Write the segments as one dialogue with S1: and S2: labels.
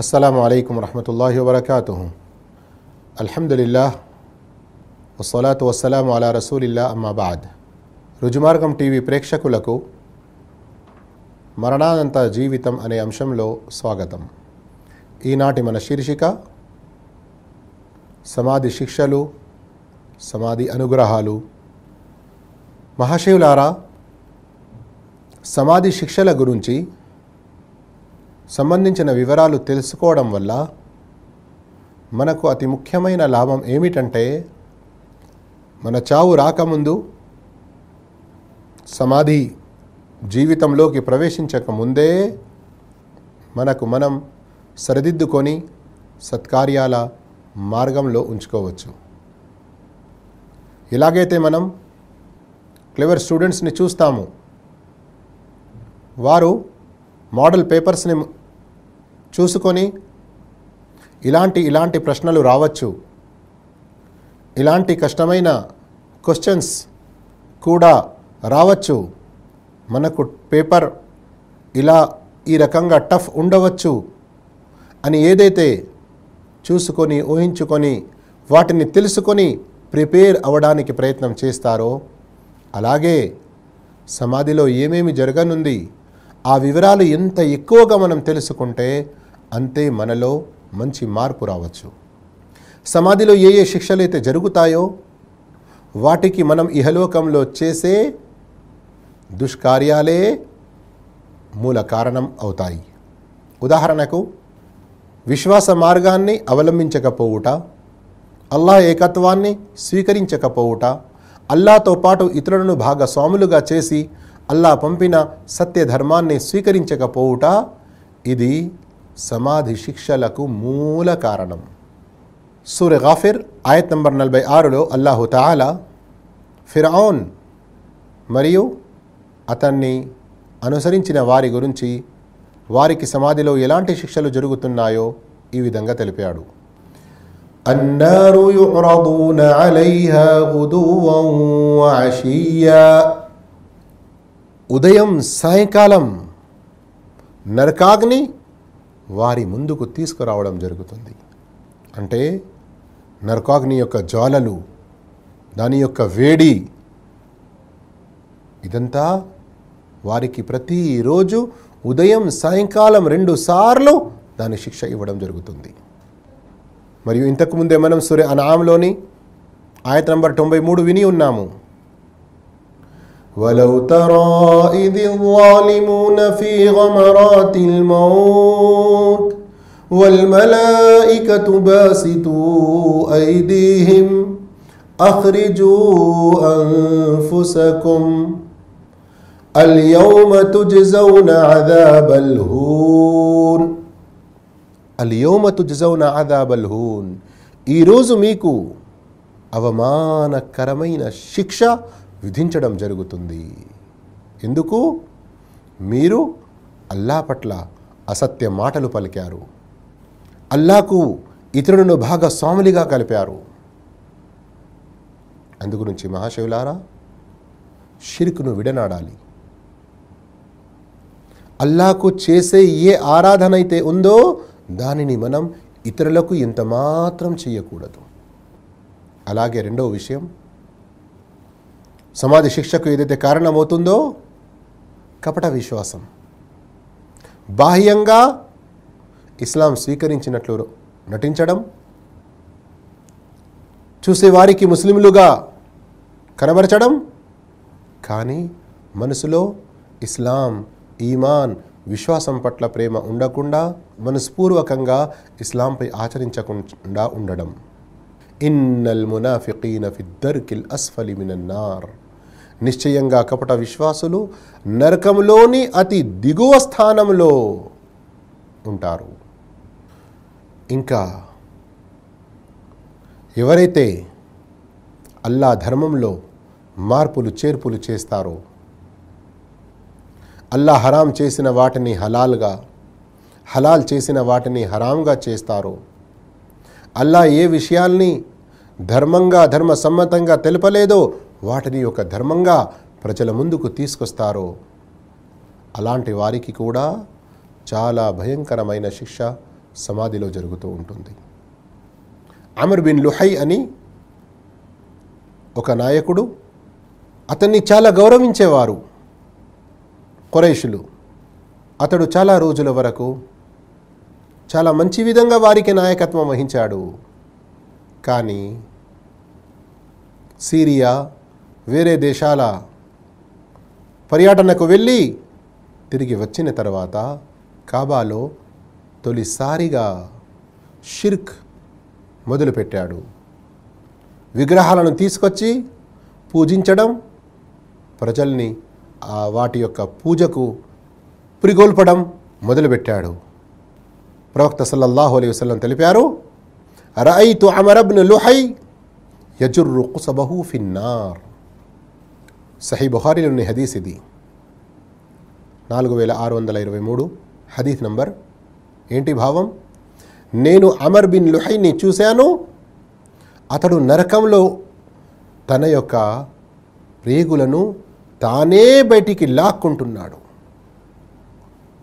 S1: అస్సలం అయికం వరహతుల్లా వబర్కాతు అల్హమ్దుల్లా వసలాతు వసలాం అలా రసూలిల్లా అమ్మాబాద్ రుజుమార్గం టీవీ ప్రేక్షకులకు మరణానంత జీవితం అనే అంశంలో స్వాగతం. ఈనాటి మన శీర్షిక సమాధి శిక్షలు సమాధి అనుగ్రహాలు. మహాశివులారా సమాధి శిక్షల గురించి సంబంధించిన వివరాలు తెలుసుకోవడం వల్ల మనకు అతి ముఖ్యమైన లాభం ఏమిటంటే మన చావు రాకముందు సమాధి జీవితంలోకి ప్రవేశించక ముందే మనకు మనం సరిదిద్దుకొని సత్కార్యాల మార్గంలో ఉంచుకోవచ్చు. ఇలాగైతే మనం క్లెవర్ స్టూడెంట్స్ని చూస్తాము. వారు మోడల్ పేపర్స్ని చూసుకొని ఇలాంటి ఇలాంటి ప్రశ్నలు రావచ్చు. ఇలాంటి కష్టమైన క్వశ్చన్స్ కూడా రావచ్చు. మనకు పేపర్ ఇలా ఈ రకంగా టఫ్ ఉండవచ్చు అని ఏదైతే చూసుకొని ఊహించుకొని వాటిని తెలుసుకొని ప్రిపేర్ అవ్వడానికి ప్రయత్నం చేస్తారో అలాగే సమాధిలో ఏమేమి జరగనుంది ఆ వివరాలు ఎంత ఎక్కువగా మనం తెలుసుకుంటే అంతే మనలో మంచి మార్పు రావచ్చు. సమాధిలో ఏ ఏ శిక్షలు అయితే జరుగుతాయో వాటికి మనం ఇహలోకంలో చేసే దుష్కార్యాలే మూల కారణం అవుతాయి. ఉదాహరణకు విశ్వాస మార్గాన్ని అవలంబించకపోవుట అల్లా ఏకత్వాన్ని స్వీకరించకపోవుట అల్లాతో పాటు ఇతరులను భాగస్వాములుగా చేసి అల్లా పంపిన సత్యధర్మాన్ని స్వీకరించకపోవుట ఇది సమాధి శిక్షలకు మూల కారణం సూర్య గాఫిర్ ఆయత్ నంబర్ నలభై ఆరులో అల్లాహు తాలా ఫిరౌన్ మరియు అతన్ని అనుసరించిన వారి గురించి వారికి సమాధిలో ఎలాంటి శిక్షలు జరుగుతున్నాయో ఈ విధంగా తెలిపాడు النار يعرضون عليها غدوا وعشيا ఉదయం సాయంకాలం నరకాగ్ని వారి ముందుకు తీసుకురావడం జరుగుతుంది. అంటే నరకాగ్ని యొక్క జ్వాలలు దాని యొక్క వేడి ఇదంతా వారికి ప్రతిరోజు ఉదయం సాయంకాలం రెండు సార్లు దాని శిక్ష ఇవ్వడం జరుగుతుంది. మరియు ఇంతకుముందే మనం సూర్య అనాంలోని ఆయత నంబర్ తొంభై మూడు విని ఉన్నాము. ولو ترى إذ الظالمون في غمرات الموت والملائكة باسطوا أيديهم أخرجوا أنفسكم اليوم تجزون عذاب الهون اليوم تجزون عذاب الهون ఈరోజు మీకు అవమానకరమైన శిక్ష విధించడం జరుగుతుంది. ఎందుకు? మీరు అల్లా పట్ల అసత్య మాటలు పలికారు. అల్లాకు ఇతరులను భాగస్వాములుగా కలిపారు. అందుగురించి మహాశివులారా షిర్కును విడనాడాలి. అల్లాకు చేసే ఏ ఆరాధన అయితే ఉందో దానిని మనం ఇతరులకు ఎంత మాత్రం చేయకూడదు. అలాగే రెండవ విషయం సమాధి శిక్షకు ఏదైతే కారణమవుతుందో కపట విశ్వాసం. బాహ్యంగా ఇస్లాం స్వీకరించినట్లు నటించడం చూసేవారికి ముస్లింలుగా కనబరచడం కానీ మనసులో ఇస్లాం ఈమాన్ విశ్వాసం పట్ల ప్రేమ ఉండకుండా మనస్పూర్వకంగా ఇస్లాంపై ఆచరించకుండా ఉండడం. ఇన్నల్ మునాఫికీన ఫిద్దర్కిల్ అస్ఫలి మినన్నార్ నిశ్చయంగా కపట విశ్వాసులు నరకంలోని అతి దిగువ స్థానంలో ఉంటారు. ఇంకా ఎవరైతే అల్లా ధర్మంలో మార్పులు చేర్పులు చేస్తారో అల్లా హరాం చేసిన వాటిని హలాల్గా హలాల్ చేసిన వాటిని హరాంగా చేస్తారో అల్లా ఏ విషయాల్ని ధర్మంగా ధర్మ సమ్మతంగా తెలపలేదో వాటిని ఒక ధర్మంగా ప్రజల ముందుకు తీసుకొస్తారో అలాంటి వారికి కూడా చాలా భయంకరమైన శిక్ష సమాధిలో జరుగుతూ ఉంటుంది. అమర్ బిన్ లుహై అని ఒక నాయకుడు అతన్ని చాలా గౌరవించేవారు కొరైషులు. అతడు చాలా రోజుల వరకు చాలా మంచి విధంగా వారికి నాయకత్వం వహించాడు. కానీ సిరియా వేరే దేశాల పర్యటనకు వెళ్ళి తిరిగి వచ్చిన తర్వాత కాబాలో తొలిసారిగా షిర్క్ మొదలుపెట్టాడు. విగ్రహాలను తీసుకొచ్చి పూజించడం ప్రజల్ని ఆ వాటి యొక్క పూజకు పురిగొల్పడం మొదలుపెట్టాడు. ప్రవక్త సల్లల్లాహు అలైహి వసలం తెలిపారు రఐతు అమరబ్ను లుహై యజుర్రు కుసబహు ఫిన్నార్ సహీ బుహారీలోని హదీస్ ఇది. నాలుగు వేల ఆరు వందల ఇరవై మూడు హదీస్ నంబర్. ఏంటి భావం? నేను అమర్ బిన్ లుహైని చూశాను. అతడు నరకంలో తన యొక్క ప్రేగులను తానే బయటికి లాక్కుంటున్నాడు.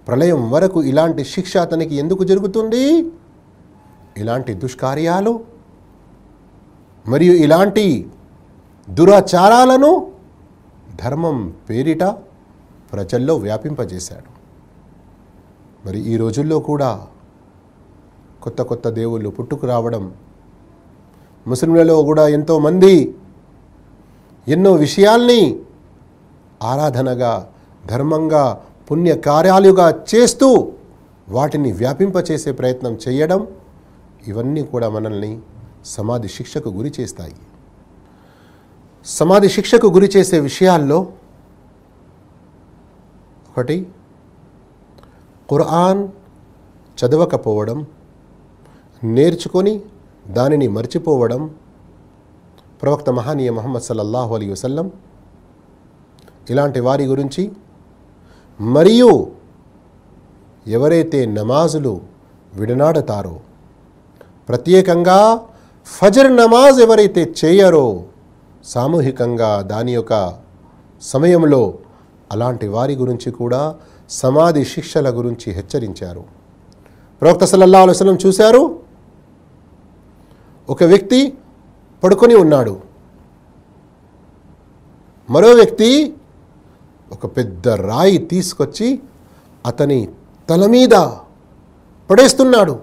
S1: ప్రళయం వరకు ఇలాంటి శిక్ష అతనికి ఎందుకు జరుగుతుంది? ఇలాంటి దుష్కార్యాలు? మరియు ఇలాంటి దురాచారాలను ధర్మం పేరిట ప్రజల్లో వ్యాపింపజేశాడు. మరి ఈ రోజుల్లో కూడా కొత్త కొత్త దేవుళ్ళు పుట్టుకు రావడం ముస్లింలలో కూడా ఎంతోమంది ఎన్నో విషయాల్ని ఆరాధనగా ధర్మంగా పుణ్య కార్యాలుగా చేస్తూ వాటిని వ్యాపింపచేసే ప్రయత్నం చేయడం ఇవన్నీ కూడా మనల్ని సమాధి శిక్షకు గురి చేస్తాయి. సమాధి శిక్షకు గురి చేసే విషయాల్లో ఒకటి ఖురాన్ చదవకపోవడం నేర్చుకొని దానిని మర్చిపోవడం ప్రవక్త మహానీయ మహమ్మద్ సల్లల్లాహు అలీ వసల్లం ఇలాంటి వారి గురించి మరియు ఎవరైతే నమాజులు విడనాడతారో ప్రత్యేకంగా ఫజర్ నమాజ్ ఎవరైతే చేయరో సామూహికంగా దాని యొక్క సమయంలో అలాంటి వారి గురించి కూడా సమాధి శిక్షల గురించి హెచ్చరించారు. ప్రవక్త సల్లల్లా అలైవలం చూశారు. ఒక వ్యక్తి పడుకొని ఉన్నాడు. మరో వ్యక్తి ఒక పెద్ద రాయి తీసుకొచ్చి అతని తల మీద పడేస్తున్నాడు.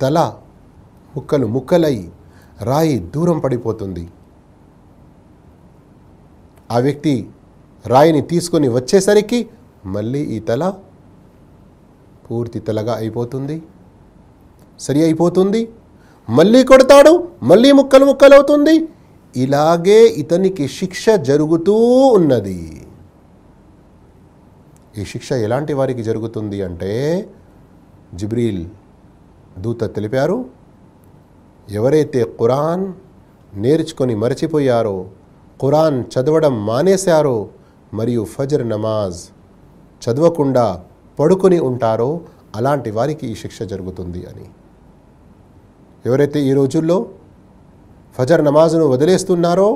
S1: తల ముక్కలు ముక్కలై రాయి దూరం పడిపోతుంది. ఆ వ్యక్తి రాయిని తీసుకొని వచ్చేసరికి మళ్ళీ ఈ తల పూర్తి తలగా అయిపోతుంది. సరి అయిపోతుంది. మళ్ళీ కొడతాడు. మళ్ళీ ముక్కలు ముక్కలు అవుతుంది ఇలాగే ఇతనికి శిక్ష జరుగుతూ ఉన్నది. ఈ శిక్ష ఎలాంటి వారికి జరుగుతుంది అంటే జిబ్రీల్ దూత తెలిపారు ఎవరైతే ఖురాన్ నేర్చుకొని మరచిపోయారో ఖురాన్ చదవడం మానేశారో మరియు ఫజర్ నమాజ్ చదవకుండా పడుకొని ఉంటారో అలాంటి వారికి ఈ శిక్ష జరుగుతుంది అని. ఎవరైతే ఈ రోజుల్లో ఫజర్ నమాజ్ను వదిలేస్తున్నారో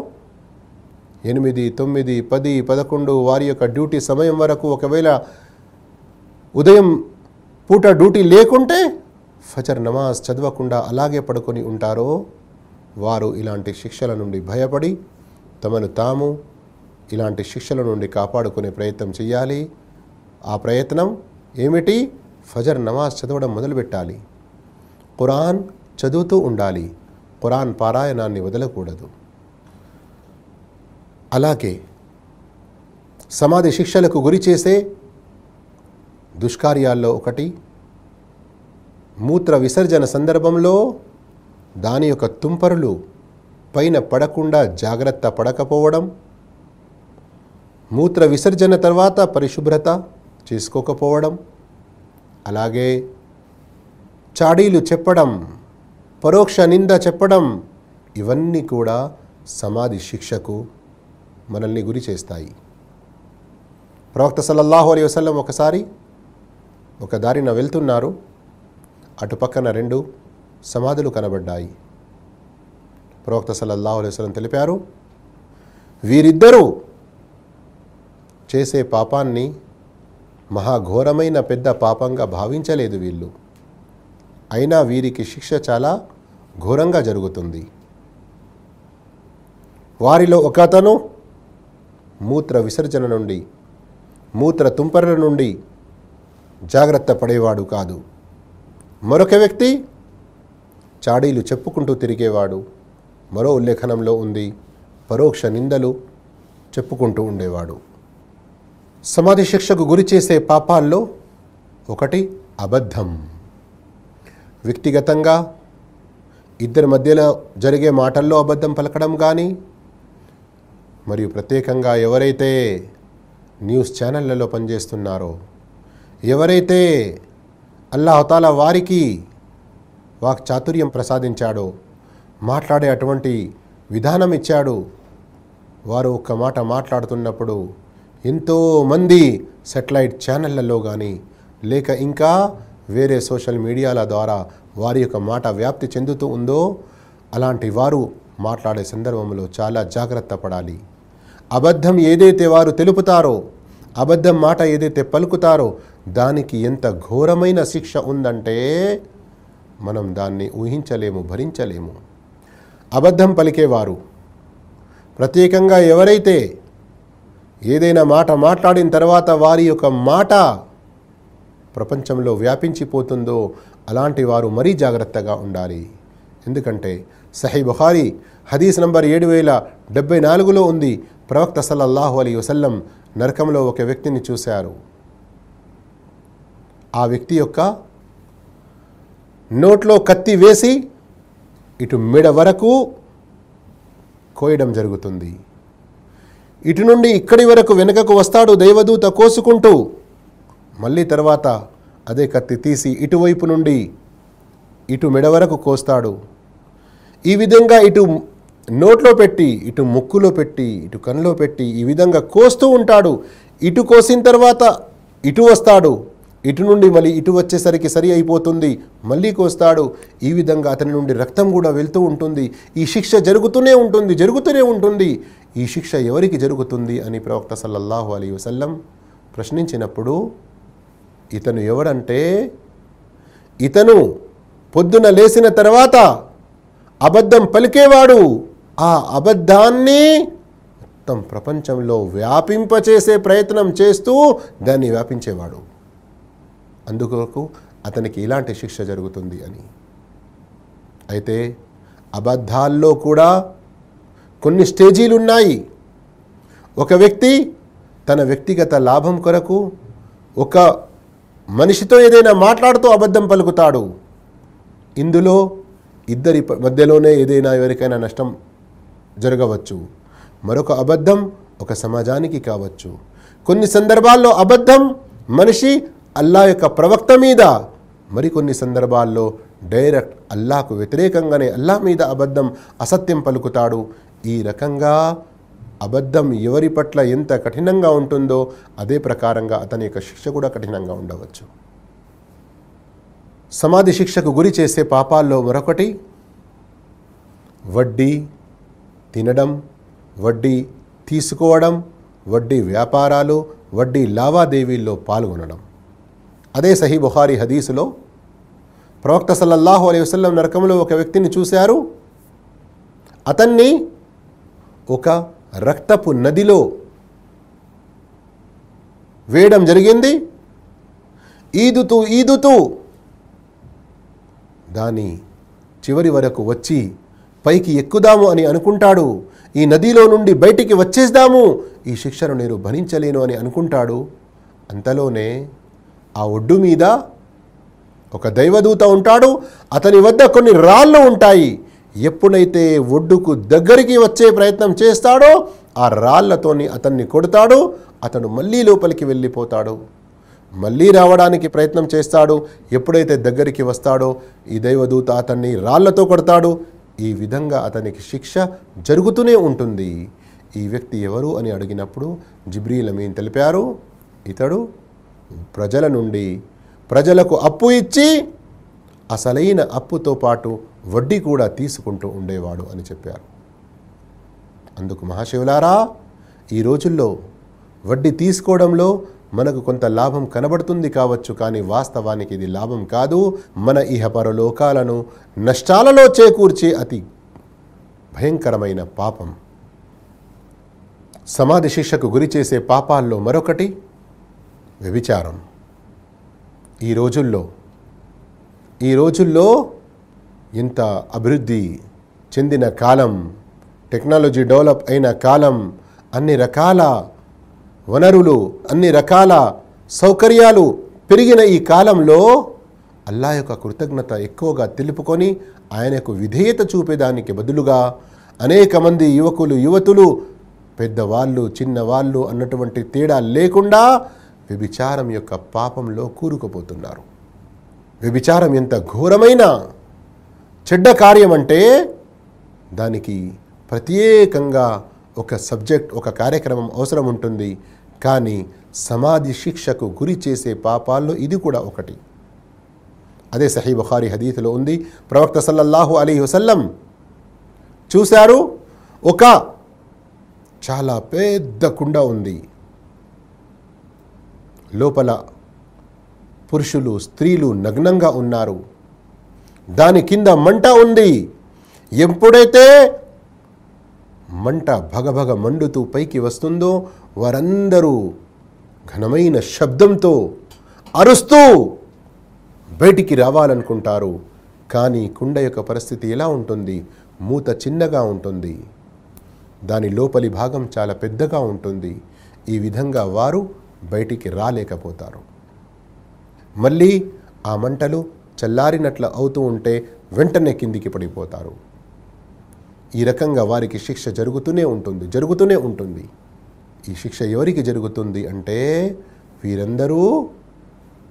S1: ఎనిమిది తొమ్మిది పది పదకొండు వారి యొక్క డ్యూటీ సమయం వరకు ఒకవేళ ఉదయం పూట డ్యూటీ లేకుంటే ఫజర్ నమాజ్ చదవకుండా అలాగే పడుకొని ఉంటారో వారు ఇలాంటి శిక్షల నుండి భయపడి తమను తాము ఇలాంటి శిక్షల నుండి కాపాడుకునే ప్రయత్నం చేయాలి ఆ ప్రయత్నం ఏమిటి? ఫజర్ నమాజ్ చదవడం మొదలుపెట్టాలి. ఖురాన్ చదువుతూ ఉండాలి. ఖురాన్ పారాయణాన్ని వదలకూడదు. అలాగే సమాధి శిక్షలకు గురి చేసే దుష్కార్యాల్లో ఒకటి మూత్ర విసర్జన సందర్భంలో దాని యొక్క తుంపరులు పైన పడకుండా జాగ్రత్త పడకపోవడం మూత్ర విసర్జన తర్వాత పరిశుభ్రత చేసుకోకపోవడం అలాగే చాడీలు చెప్పడం పరోక్ష నింద చెప్పడం ఇవన్నీ కూడా సమాధి శిక్షకు మనల్ని గురి చేస్తాయి. ప్రవక్త సల్లల్లాహు అలైహి వసల్లం ఒకసారి ఒక దారిన వెళ్తున్నారు. అటుపక్కన రెండు సమాధులు కనబడ్డాయి. ప్రవక్త సల్లల్లాహు తెలిపారు వీరిద్దరూ చేసే పాపాన్ని మహాఘోరమైన పెద్ద పాపంగా భావించలేదు వీళ్ళు. అయినా వీరికి శిక్ష చాలా ఘోరంగా జరుగుతుంది. వారిలో ఒక అతను మూత్ర విసర్జన నుండి మూత్ర తుంపరల నుండి జాగ్రత్త పడేవాడు కాదు. మరొక వ్యక్తి చాడీలు చెప్పుకుంటూ తిరిగేవాడు. మరో ఉల్లేఖనంలో ఉంది. పరోక్ష నిందలు చెప్పుకుంటూ ఉండేవాడు. సమాధి శిక్షకు గురి చేసే పాపాల్లో ఒకటి అబద్ధం. వ్యక్తిగతంగా ఇద్దరి మధ్యలో జరిగే మాటల్లో అబద్ధం పలకడం కానీ మరియు ప్రత్యేకంగా ఎవరైతే న్యూస్ ఛానళ్ళలో పనిచేస్తున్నారో ఎవరైతే అల్లాహతాల వారికి వాక్ చాతుర్యం ప్రసాదించాడో మాట్లాడే అటువంటి విధానం ఇచ్చాడు. వారు ఒక్క మాట మాట్లాడుతున్నప్పుడు ఎంతోమంది సెటిలైట్ ఛానళ్ళలో కానీ లేక ఇంకా వేరే సోషల్ మీడియాల ద్వారా వారి యొక్క మాట వ్యాప్తి చెందుతూ ఉందో అలాంటి వారు మాట్లాడే సందర్భంలో చాలా జాగ్రత్త పడాలి. అబద్ధం ఏదైతే వారు తెలుపుతారో అబద్ధం మాట ఏదైతే పలుకుతారో దానికి ఎంత ఘోరమైన శిక్ష ఉందంటే మనం దాన్ని ఊహించలేము భరించలేము. అబద్ధం పలికేవారు. ప్రత్యేకంగా ఎవరైతే ఏదైనా మాట మాట్లాడిన తర్వాత వారి యొక్క మాట ప్రపంచంలో వ్యాపించిపోతుందో అలాంటి వారు మరీ జాగ్రత్తగా ఉండాలి. ఎందుకంటే సహీ బుఖారి హదీస్ నంబర్ ఏడు వేల డెబ్బై నాలుగులో ఉంది. ప్రవక్త సల్లల్లాహు అలీ వసల్లం నరకంలో ఒక వ్యక్తిని చూశారు. ఆ వ్యక్తి యొక్క నోట్లో కత్తి వేసి ఇటు మెడ వరకు కోయడం జరుగుతుంది. ఇటు నుండి ఇక్కడి వరకు వెనుకకు వస్తాడు దైవదూత కోసుకుంటూ మళ్ళీ తర్వాత అదే కత్తి తీసి ఇటువైపు నుండి ఇటు మెడ వరకు కోస్తాడు. ఈ విధంగా ఇటు నోట్లో పెట్టి ఇటు ముక్కులో పెట్టి ఇటు కన్నులో పెట్టి ఈ విధంగా కోస్తూ ఉంటాడు. ఇటు కోసిన తర్వాత ఇటు వస్తాడు. ఇటు నుండి మళ్ళీ ఇటు వచ్చేసరికి సరి అయిపోతుంది. మళ్ళీ కోస్తాడు. ఈ విధంగా అతని నుండి రక్తం కూడా వెళ్తూ ఉంటుంది. ఈ శిక్ష జరుగుతూనే ఉంటుంది జరుగుతూనే ఉంటుంది. ఈ శిక్ష ఎవరికి జరుగుతుంది అని ప్రవక్త సల్లల్లాహు అలీ వసల్లం ప్రశ్నించినప్పుడు ఇతను ఎవడంటే ఇతను పొద్దున లేచిన తర్వాత అబద్ధం పలికేవాడు. ఆ అబద్ధాన్ని మొత్తం ప్రపంచంలో వ్యాపింపచేసే ప్రయత్నం చేస్తూ దాన్ని వ్యాపించేవాడు. అందుకొరకు అతనికి ఇలాంటి శిక్ష జరుగుతుంది అని. అయితే అబద్ధాల్లో కూడా కొన్ని స్టేజీలు ఉన్నాయి ఒక వ్యక్తి తన వ్యక్తిగత లాభం కొరకు ఒక మనిషితో ఏదైనా మాట్లాడుతూ అబద్ధం పలుకుతాడు. ఇందులో ఇద్దరి మధ్యలోనే ఏదైనా ఎవరికైనా నష్టం జరగవచ్చు. మరొక అబద్ధం ఒక సమాజానికి కావచ్చు. కొన్ని సందర్భాల్లో అబద్ధం మనిషి అల్లా యొక్క ప్రవక్త మీద మరికొన్ని సందర్భాల్లో డైరెక్ట్ అల్లాకు వ్యతిరేకంగానే అల్లా మీద అబద్ధం అసత్యం పలుకుతాడు. ఈ రకంగా అబద్ధం ఎవరి పట్ల ఎంత కఠినంగా ఉంటుందో అదే ప్రకారంగా అతని యొక్క శిక్ష కూడా కఠినంగా ఉండవచ్చు. సమాధి శిక్షకు గురి చేసే పాపాల్లో మరొకటి వడ్డీ తినడం వడ్డీ తీసుకోవడం వడ్డీ వ్యాపారాలు వడ్డీ లావాదేవీల్లో పాల్గొనడం. అదే సహీ బుఖారి హదీసులో ప్రవక్త సల్లల్లాహు అలై వసల్లం నరకంలో ఒక వ్యక్తిని చూశారు. అతన్ని ఒక రక్తపు నదిలో వేయడం జరిగింది. ఈదుతూ ఈదుతూ దాని చివరి వరకు వచ్చి పైకి ఎక్కుదాము అని అనుకుంటాడు. ఈ నదిలో నుండి బయటికి వచ్చేద్దాము. ఈ శిక్షను నేను భరించలేను అని అనుకుంటాడు. అంతలోనే ఆ ఒడ్డు మీద ఒక దైవదూత ఉంటాడు. అతని వద్ద కొన్ని రాళ్ళు ఉంటాయి. ఎప్పుడైతే ఒడ్డుకు దగ్గరికి వచ్చే ప్రయత్నం చేస్తాడో ఆ రాళ్ళతోని అతన్ని కొడతాడు. అతడు మళ్ళీ లోపలికి వెళ్ళిపోతాడు. మళ్ళీ రావడానికి ప్రయత్నం చేస్తాడు. ఎప్పుడైతే దగ్గరికి వస్తాడో ఈ దైవదూత అతన్ని రాళ్ళతో కొడతాడు. ఈ విధంగా అతనికి శిక్ష జరుగుతూనే ఉంటుంది. ఈ వ్యక్తి ఎవరు అని అడిగినప్పుడు జిబ్రీల్ అమీన్ తెలిపారు. ఇతడు ప్రజల నుండి ప్రజలకు అప్పు ఇచ్చి అసలైన అప్పుతో పాటు వడ్డీ కూడా తీసుకుంటూ ఉండేవాడు అని చెప్పారు. అందుకు మహాశివులారా ఈ రోజుల్లో వడ్డీ తీసుకోవడంలో మనకు కొంత లాభం కనబడుతుంది కావచ్చు కానీ వాస్తవానికి ఇది లాభం కాదు. మన ఇహపరలోకాలను నష్టాలలో చేకూర్చే అతి భయంకరమైన పాపం. సమాధి శిక్షకు గురి చేసే పాపాల్లో మరొకటి వ్యభిచారం. ఈ రోజుల్లో ఈ రోజుల్లో ఇంత అభివృద్ధి చెందిన కాలం టెక్నాలజీ డెవలప్ అయిన కాలం అన్ని రకాల వనరులు అన్ని రకాల సౌకర్యాలు పెరిగిన ఈ కాలంలో అల్లా యొక్క కృతజ్ఞత ఎక్కువగా తెలుపుకొని ఆయనకు విధేయత చూపేదానికి బదులుగా అనేక మంది యువకులు యువతులు పెద్దవాళ్ళు చిన్నవాళ్ళు అన్నటువంటి తేడా లేకుండా వ్యభిచారం యొక్క పాపంలో కూరుకుపోతున్నారు. వ్యభిచారం ఎంత ఘోరమైన చెడ్డ కార్యం అంటే దానికి ప్రత్యేకంగా ఒక సబ్జెక్ట్ ఒక కార్యక్రమం అవసరం ఉంటుంది. కానీ సమాధి శిక్షకు గురి చేసే పాపాల్లో ఇది కూడా ఒకటి. అదే సహీ బుఖారి హదీతులో ఉంది ప్రవక్త సల్లల్లాహు అలీ వసల్లం చూశారు ఒక చాలా పెద్ద కుండ ఉంది. లోపల పురుషులు స్త్రీలు నగ్నంగా ఉన్నారు. దాని కింద మంట ఉంది. ఎప్పుడైతే మంట భగభగ మండుతూ పైకి వస్తుందో వారందరూ ఘనమైన శబ్దంతో అరుస్తూ బయటికి రావాలనుకుంటారు. కానీ కుండ యొక్క పరిస్థితి ఎలా ఉంటుంది? మూత చిన్నగా ఉంటుంది. దాని లోపలి భాగం చాలా పెద్దగా ఉంటుంది. ఈ విధంగా వారు బయటికి రాలేకపోతారు. మళ్ళీ ఆ మంటలు చల్లారినట్లు అవుతూ ఉంటే వెంటనే కిందికి పడిపోతారు. ఈ రకంగా వారికి శిక్ష జరుగుతూనే ఉంటుంది జరుగుతూనే ఉంటుంది. ఈ శిక్ష ఎవరికి జరుగుతుంది అంటే వీరందరూ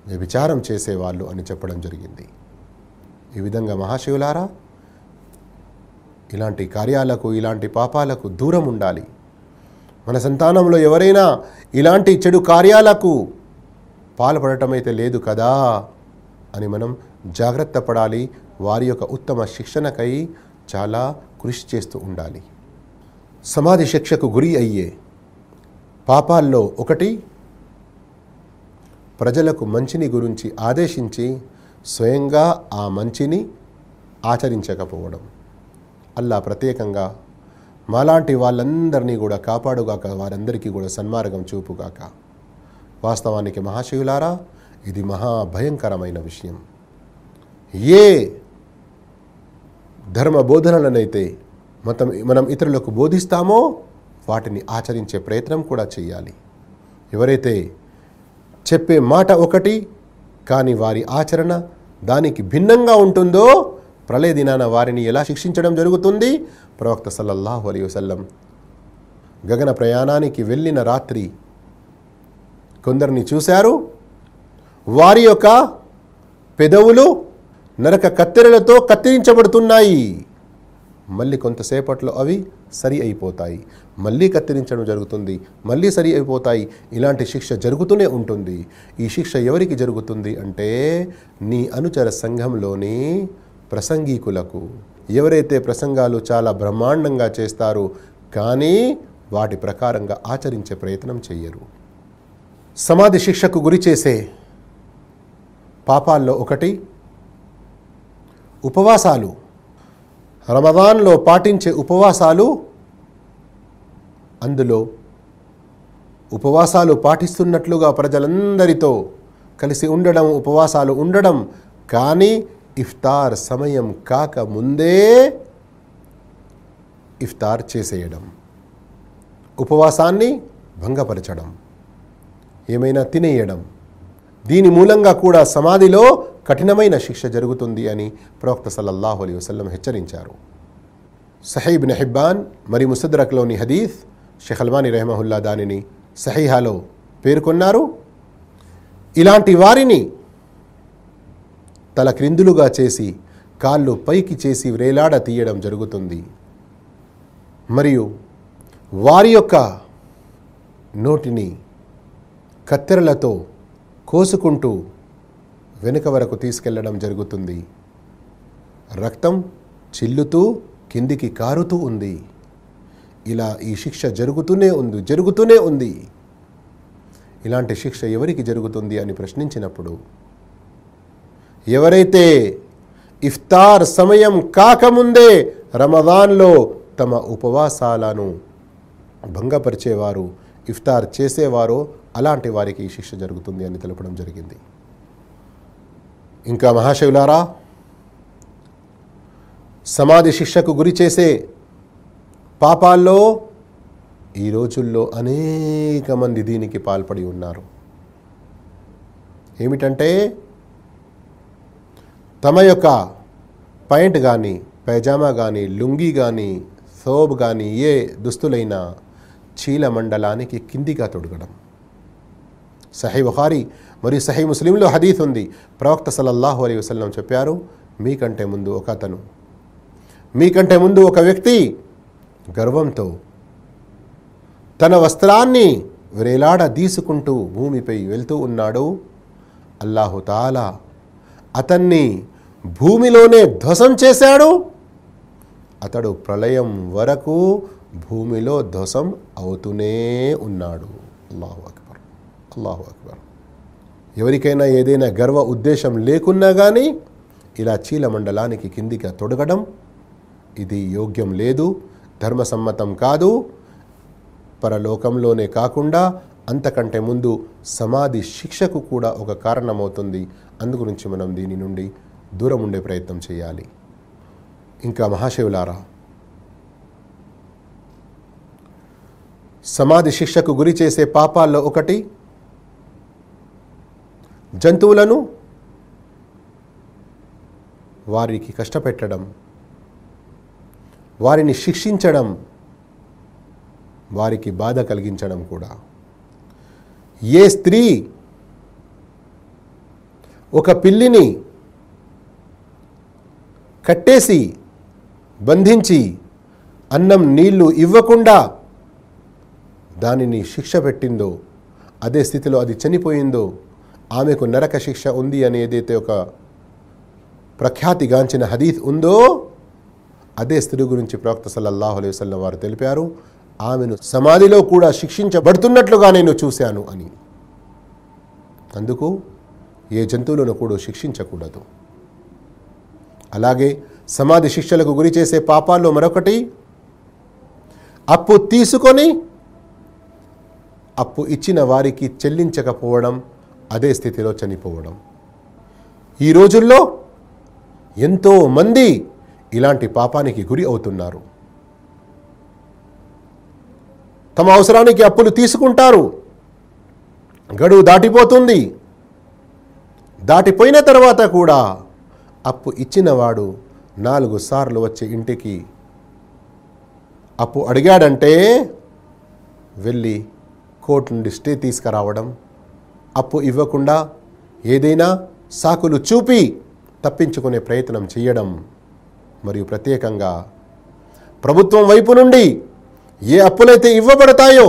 S1: వ్యభిచారం చేసేవాళ్ళు అని చెప్పడం జరిగింది. ఈ విధంగా మహాశివులారా ఇలాంటి కార్యాలకు ఇలాంటి పాపాలకు దూరం ఉండాలి. మన సంతానంలో ఎవరైనా ఇలాంటి చెడు కార్యాలకు పాల్పడటమైతే లేదు కదా అని మనం జాగ్రత్త పడాలి. వారి యొక్క ఉత్తమ శిక్షణకై చాలా కృషి చేస్తూ ఉండాలి. సమాధి శిక్షకు గురి అయ్యే పాపాల్లో ఒకటి ప్రజలకు మంచిని గురించి ఆదేశించి స్వయంగా ఆ మంచిని ఆచరించకపోవడం. అల్లా ప్రత్యేకంగా మాలాంటి వాళ్ళందరినీ కూడా కాపాడుగాక వారందరికీ కూడా సన్మార్గం చూపుగాక. వాస్తవానికి మహాశివులారా ఇది మహాభయంకరమైన విషయం. ఏ ధర్మ బోధనలనైతే మతం మనం ఇతరులకు బోధిస్తామో వాటిని ఆచరించే ప్రయత్నం కూడా చేయాలి ఎవరైతే చెప్పే మాట ఒకటి కానీ వారి ఆచరణ దానికి భిన్నంగా ఉంటుందో ప్రళయ దినాన వారిని ఎలా శిక్షించడం జరుగుతుంది? ప్రవక్త సల్లల్లాహు అలీ వసల్లం గగన ప్రయాణానికి వెళ్ళిన రాత్రి కొందరిని చూశారు. వారి యొక్క పెదవులు నరక కత్తెరలతో కత్తిరించబడుతున్నాయి. మళ్ళీ కొంతసేపట్లో అవి సరి అయిపోతాయి. మళ్ళీ కత్తిరించడం జరుగుతుంది. మళ్ళీ సరి అయిపోతాయి. ఇలాంటి శిక్ష జరుగుతూనే ఉంటుంది. ఈ శిక్ష ఎవరికి జరుగుతుంది అంటే నీ అనుచర సంఘంలోని ప్రసంగీకులకు. ఎవరైతే ప్రసంగాలు చాలా బ్రహ్మాండంగా చేస్తారో కానీ వాటి ప్రకారంగా ఆచరించే ప్రయత్నం చేయరు సమాధి శిక్షకు గురి చేసే పాపాల్లో ఒకటి ఉపవాసాలు. రమదాన్లో పాటించే ఉపవాసాలు అందులో ఉపవాసాలు పాటిస్తున్నట్లుగా ప్రజలందరితో కలిసి ఉండడం ఉపవాసాలు ఉండడం కానీ ఇఫ్తార్ సమయం కాక ముందే ఇఫ్తార్ చేసేయడం. ఉపవాసాన్ని భంగపరచడం. ఏమైనా తినేయడం. దీని మూలంగా కూడా సమాధిలో కఠినమైన శిక్ష జరుగుతుంది అని ప్రవక్త సల్లల్లాహు అలీ వసల్లం హెచ్చరించారు. సహీబ్ నెహిబ్బాన్ మరి ముసద్రక్లోని హదీఫ్ షేఖ్ రెహమహుల్లా దానిని సహీహాలో పేర్కొన్నారు. ఇలాంటి వారిని తల క్రిందులుగా చేసి కాళ్ళు పైకి చేసి వ్రేలాడ తీయడం జరుగుతుంది. మరియు వారి యొక్క నోటిని కత్తెరలతో కోసుకుంటూ వెనుక వరకు తీసుకెళ్ళడం జరుగుతుంది. రక్తం చిల్లుతూ కిందికి కారుతూ ఉంది. ఇలా ఈ శిక్ష జరుగుతూనే ఉంది జరుగుతూనే ఉంది. ఇలాంటి శిక్ష ఎవరికి జరుగుతుంది అని ప్రశ్నించినప్పుడు ఎవరైతే ఇఫ్తార్ సమయం కాకముందే రమదాన్లో తమ ఉపవాసాలను భంగపరిచేవారు ఇఫ్తార్ చేసేవారో అలాంటి వారికి ఈ శిక్ష జరుగుతుంది అని తెలపడం జరిగింది. ఇంకా మహాశివులారా సమాధి శిక్షకు గురి చేసే పాపాల్లో ఈ రోజుల్లో అనేక మంది దీనికి పాల్పడి ఉన్నారు. ఏమిటంటే తమ యొక్క పాయింట్ కానీ పైజామా కానీ లుంగి కానీ సోబ్ కానీ ఏ దుస్తులైన చీల మండలానికి కిందిగా తొడగడం. సహీ బుఖారి మరియు సహీ ముస్లింలో హదీత్ ఉంది. ప్రవక్త సలల్లాహు అలీ వసలం చెప్పారు మీకంటే ముందు ఒక అతను. మీకంటే ముందు ఒక వ్యక్తి గర్వంతో తన వస్త్రాన్ని వేలాడ తీసుకుంటూ భూమిపై వెళ్తూ ఉన్నాడు. అల్లాహు తాలా అతన్ని భూమిలోనే ధ్వసం చేశాడు. అతడు ప్రళయం వరకు భూమిలో ధ్వసం అవుతూనే ఉన్నాడు. అల్లాహు అక్బర్. అల్లాహు అక్బర్. ఎవరికైనా ఏదైనా గర్వ ఉద్దేశం లేకున్నా కానీ ఇలా చీలమండలానికి కిందిగా తొడగడం ఇది యోగ్యం లేదు. ధర్మసమ్మతం కాదు. పరలోకంలోనే కాకుండా అంతకంటే ముందు సమాధి శిక్షకు కూడా ఒక కారణమవుతుంది. అందుగురించి మనం దీని నుండి దూరం ఉండే ప్రయత్నం చేయాలి. ఇంకా మహాశివులారా సమాధి శిక్షకు గురి చేసే పాపాల్లో ఒకటి జంతువులను వారికి కష్టపెట్టడం వారిని శిక్షించడం వారికి బాధ కలిగించడం కూడా. ఏ స్త్రీ ఒక పిల్లిని కట్టేసి బంధించి అన్నం నీళ్ళు ఇవ్వకుండా దానిని శిక్ష పెట్టిందో అదే స్థితిలో అది చనిపోయిందో ఆమెకు నరక శిక్ష ఉంది అని ఏదైతే ఒక ప్రఖ్యాతిగాంచిన హదీత్ ఉందో అదే స్త్రీ గురించి ప్రవక్త సల్లల్లాహు అలైహి వసల్లం వారు తెలిపారు. ఆమెను సమాధిలో కూడా శిక్షించబడుతున్నట్లుగా నేను చూశాను అని. అందుకు ఏ జంతువులను కూడా శిక్షించకూడదు. అలాగే సమాధి శిక్షలకు గురి చేసే పాపాల్లో మరొకటి అప్పు తీసుకొని అప్పు ఇచ్చిన వారికి చెల్లించకపోవడం అదే స్థితిలో చనిపోవడం. ఈ రోజుల్లో ఎంతో మంది ఇలాంటి పాపానికి గురి అవుతున్నారు. తమ అవసరానికి అప్పులు తీసుకుంటారు. గడువు దాటిపోతుంది. దాటిపోయిన తర్వాత కూడా అప్పు ఇచ్చినవాడు నాలుగు సార్లు వచ్చే ఇంటికి. అప్పు అడిగాడంటే వెళ్ళి కోర్టు నుండి స్టే తీసుకురావడం. అప్పు ఇవ్వకుండా ఏదైనా సాకులు చూపి తప్పించుకునే ప్రయత్నం చేయడం. మరియు ప్రత్యేకంగా ప్రభుత్వం వైపు నుండి ఏ అప్పులైతే ఇవ్వబడతాయో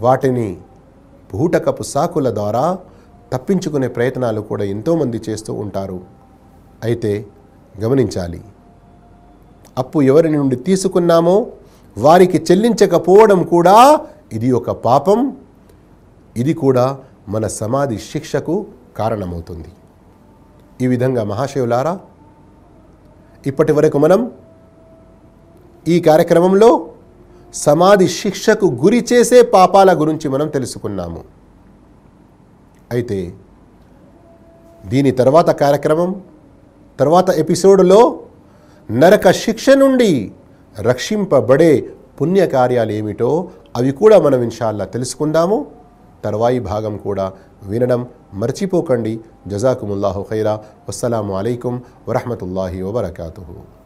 S1: వాటిని బూటకపు సాకుల ద్వారా తప్పించుకునే ప్రయత్నాలు కూడా ఎంతోమంది చేస్తూ ఉంటారు. అయితే గమనించాలి. అప్పు ఎవరి నుండి తీసుకున్నామో వారికి చెల్లించకపోవడం కూడా ఇది ఒక పాపం. ఇది కూడా మన సమాధి శిక్షకు కారణమవుతుంది. ఈ విధంగా మహాశివులారా ఇప్పటి వరకు మనం ఈ కార్యక్రమంలో సమాధి శిక్షకు గురి చేసే పాపాల గురించి మనం తెలుసుకున్నాము. అయితే దీని తర్వాత కార్యక్రమం తర్వాత ఎపిసోడ్లో నరక శిక్ష నుండి రక్షింపబడే పుణ్యకార్యాలు ఏమిటో అవి కూడా మనం ఇన్షాల్లా తెలుసుకుందాము. తర్వాయి భాగం కూడా వినడం మర్చిపోకండి. జజాకుముల్లాహు ఖైరా. అస్సలం అలైకుం వరహమతుల్లాహి వరకాతు